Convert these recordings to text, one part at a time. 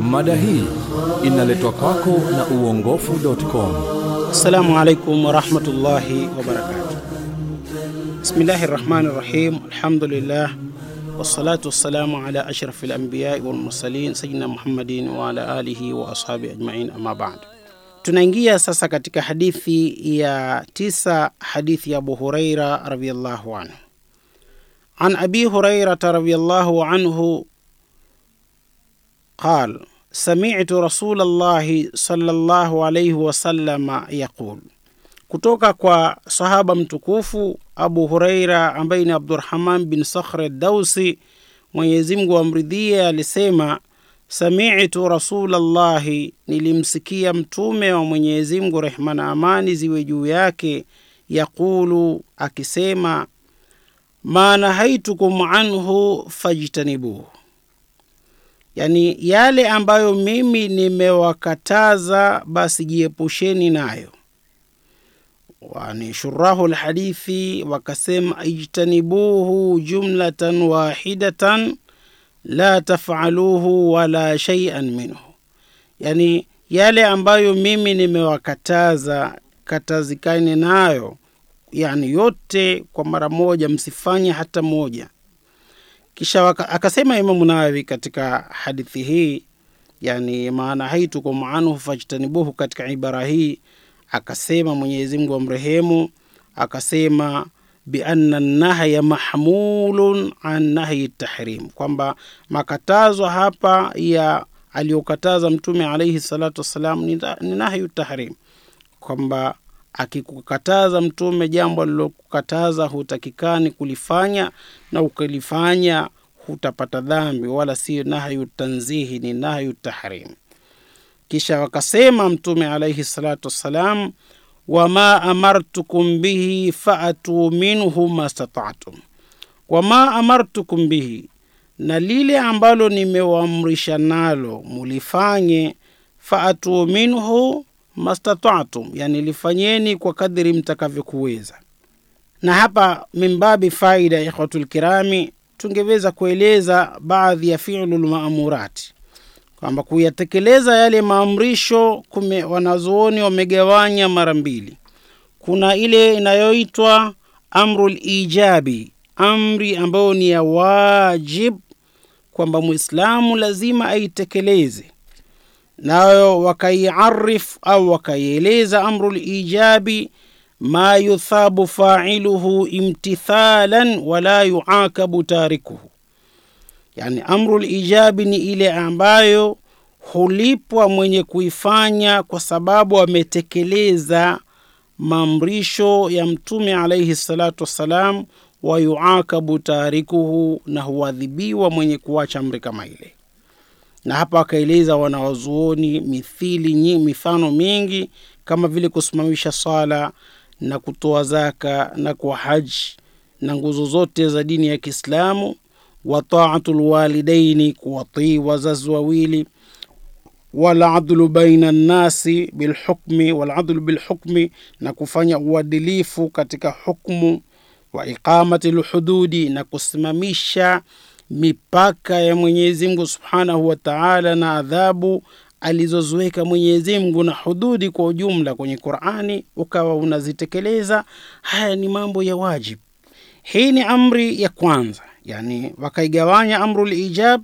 Mada hii inaletwa kwako na uongofu.com. Assalamu alaikum warahmatullahi wabarakatuh. Bismillahi rahmani rahim. Alhamdulillah wassalatu wassalamu ala ashrafi alambiyai walmursalin sayidina Muhammadin wa ala alihi wa ashabi ajmain, amma ba'd. Tunaingia sasa katika hadithi ya tisa, hadithi ya Abu Huraira radhiyallahu anhu. An abi Hurairata radhiyallahu anhu قال سمعت رسول الله صلى الله عليه وسلم يقول kutoka kwa sahaba mtukufu Abu Huraira ambaye ni Abdurrahman bin Sakhr Dausi, Mwenyezi Mungu amridhie, alisema sami'tu rasulallahi, nilimsikia mtume wa Mwenyezi Mungu, rehma na amani ziwe juu yake, yaqulu, akisema ma nahaitukum anhu fajtanibuhu yani yale ambayo mimi nimewakataza basi jiepusheni nayo. Wani shurahu lhadithi wakasema ijtanibuhu jumlatan wahidatan la tafaluhu wala shaian minhu, yani yale ambayo mimi nimewakataza katazikani nayo, yani yote kwa mara moja, msifanye hata moja. Kisha waka, akasema Imamu Nawawi katika hadithi hii, yani maana haitukum anhu fajtanibuhu, katika ibara hii akasema Mwenyezi Mungu amrehemu, akasema bianna nahya mahmulun an nahyi tahrim, kwamba makatazo hapa ya aliyokataza Mtume alaihi salatu wassalam ni nahyu tahrim, kwamba akikukataza Mtume jambo alilokukataza hutakikani kulifanya na ukilifanya hutapata dhambi, wala siyo nahyu tanzihi, ni nahyu tahrim. Kisha wakasema Mtume alaihi salatu wassalam, wama amartukum bihi faatuu minhu mastata'tum, wama amartukum bihi, na lile ambalo nimewaamrisha nalo mulifanye, faatuu minhu mastata'tum, yani lifanyeni kwa kadiri mtakavyokuweza. Na hapa mimbabi faida, ikhwatul kirami, tungeweza kueleza baadhi ya fi'lul maamurati kwamba kuyatekeleza yale maamrisho kume, wanazuoni wamegawanya mara mbili. Kuna ile inayoitwa amrul ijabi, amri ambayo ni ya wajib, kwamba Muislamu lazima aitekeleze nayo wakaiarif au wakaieleza amru lijabi ma yuthabu failuhu imtithalan wala yuakabu tarikuhu, yani amru lijabi ni ile ambayo hulipwa mwenye kuifanya kwa sababu ametekeleza maamrisho ya Mtume alaihi salatu wassalam, wa yuakabu tarikuhu, na huadhibiwa mwenye kuacha amri kama ile na hapa wakaeleza wanawazuoni mithili mifano mingi kama vile kusimamisha sala na kutoa zaka na kwa haji na nguzo zote za dini ya Kiislamu, wa taatu lwalidaini, kuwatii wazazi wawili, waladlu baina nnasi bilhukmi, waladlu bilhukmi, na kufanya uadilifu katika hukmu, wa iqamati lhududi, na kusimamisha mipaka ya Mwenyezi Mungu Subhanahu wa Ta'ala na adhabu alizoziweka Mwenyezi Mungu na hududi kwa ujumla kwenye Qur'ani, ukawa unazitekeleza. Haya ni mambo ya wajib. Hii ni amri ya kwanza, yani wakaigawanya amru lijab,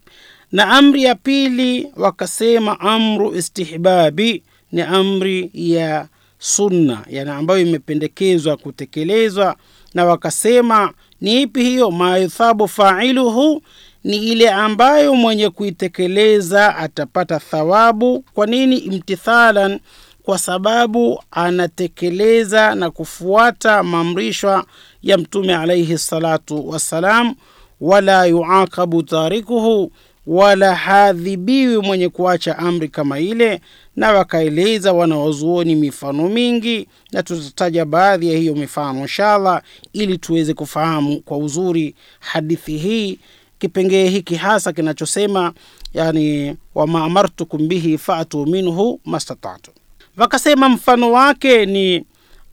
na amri ya pili wakasema amru istihbabi, ni amri ya sunna, yani ambayo imependekezwa kutekelezwa, na wakasema ni ipi hiyo? Mayuthabu failuhu, ni ile ambayo mwenye kuitekeleza atapata thawabu. Kwa nini? Imtithalan, kwa sababu anatekeleza na kufuata maamrisho ya Mtume alaihi salatu wassalam. Wala yuaqabu tarikuhu, wala hadhibiwi mwenye kuacha amri kama ile. Na wakaeleza wanaozuoni mifano mingi, na tutataja baadhi ya hiyo mifano inshallah, ili tuweze kufahamu kwa uzuri hadithi hii, kipengee hiki hasa kinachosema yani, wama amartukum bihi fatu minhu mastatatu. Wakasema mfano wake ni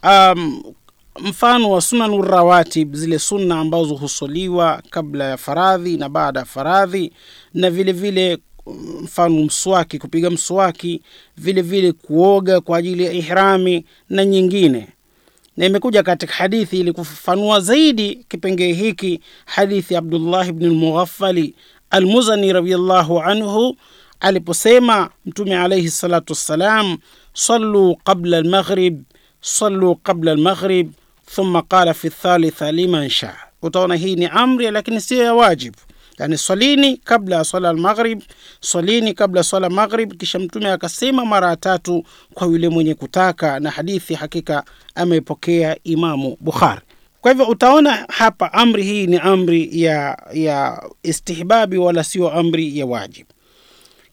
um, mfano wa sunanu rawatib zile sunna ambazo husoliwa kabla ya faradhi na baada ya faradhi na vile vile mfano mswaki kupiga mswaki vile vile kuoga kwa ajili ya ihrami na nyingine. Na imekuja katika hadithi ili kufafanua zaidi kipengee hiki hadithi ya abdullah bni lmughafali almuzani radiallahu anhu aliposema mtume alaihi salatu wassalam saluu qabla lmaghrib saluu qabla lmaghrib thumma qala fi thalitha liman shaa utaona hii ni amri lakini siyo ya wajibu yani swalini kabla ya swala almaghrib swalini kabla ya swala maghrib kisha mtume akasema mara tatu kwa yule mwenye kutaka na hadithi hakika amepokea imamu bukhari. Kwa hivyo utaona hapa amri hii ni amri ya ya istihbabi wala sio amri ya wajibu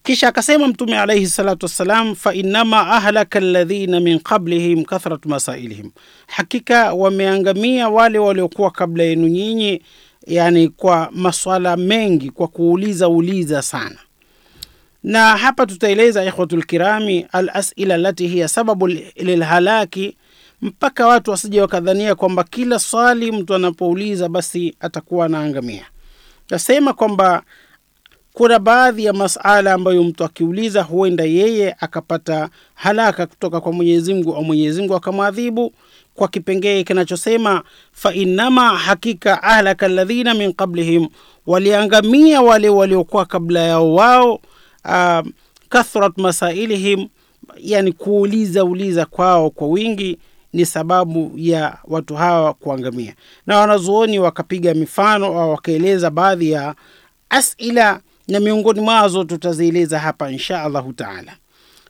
kisha akasema mtume alaihi salatu wassalam fainama ahlaka alladhina min qablihim kathratu masailihim. Hakika wameangamia wale waliokuwa kabla yenu nyinyi yani kwa maswala mengi kwa kuuliza uliza sana. Na hapa tutaeleza ikhwatu lkirami alasila lati hiya sababu lilhalaki mpaka watu wasije wakadhania kwamba kila swali mtu anapouliza basi atakuwa anaangamia Nasema kwamba kuna baadhi ya masala ambayo mtu akiuliza huenda yeye akapata halaka kutoka kwa mwenyezi mungu au mwenyezi mungu akamwadhibu kwa kipengee kinachosema fainama hakika ahlaka ladhina min qablihim waliangamia wale waliokuwa kabla yao wao uh, kathrat masailihim yani kuuliza uliza kwao kwa wingi ni sababu ya watu hawa kuangamia. Na wanazuoni wakapiga mifano au wakaeleza baadhi ya asila na miongoni mwazo tutazieleza hapa insha allahu taala.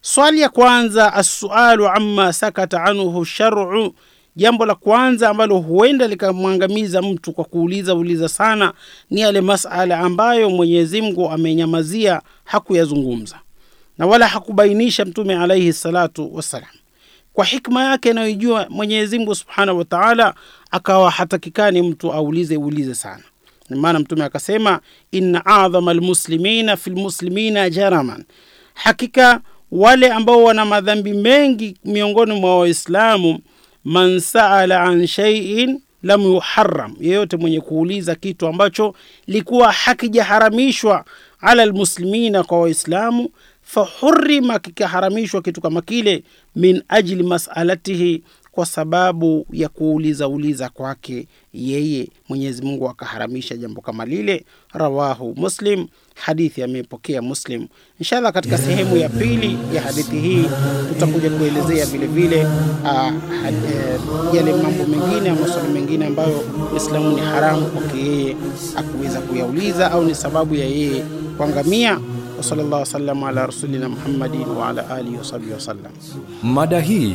Swali ya kwanza assualu amma sakata anhu sharu jambo la kwanza ambalo huenda likamwangamiza mtu kwa kuuliza uliza sana ni yale masala ambayo mwenyezi mungu amenyamazia hakuyazungumza. Na wala hakubainisha mtume alaihi salatu wassalam. Kwa hikma yake anayoijua mwenyezi mungu subhanahu wataala akawa hatakikani mtu aulize ulize sana. Maana mtume akasema inna adhama lmuslimina fi lmuslimina jaraman. Hakika wale ambao wana madhambi mengi miongoni mwa waislamu man saala an shaiin lam yuharam yeyote mwenye kuuliza kitu ambacho likuwa hakijaharamishwa ala lmuslimina kwa waislamu fahurima kikaharamishwa kitu kama kile min ajli masalatihi kwa sababu ya kuuliza uliza kwake yeye mwenyezi mungu akaharamisha jambo kama lile. Rawahu muslim. Hadithi amepokea muslim. Inshallah katika sehemu ya pili ya hadithi hii tutakuja kuelezea vile vile ah, eh, yale mambo mengine au maswali mengine ambayo uislamu ni haramu kwake yeye akuweza kuyauliza au ni sababu ya yeye kuangamia. Wasallallahu wasallam ala rasulina muhammadin wa ala alihi wasabihi wasallam mada hii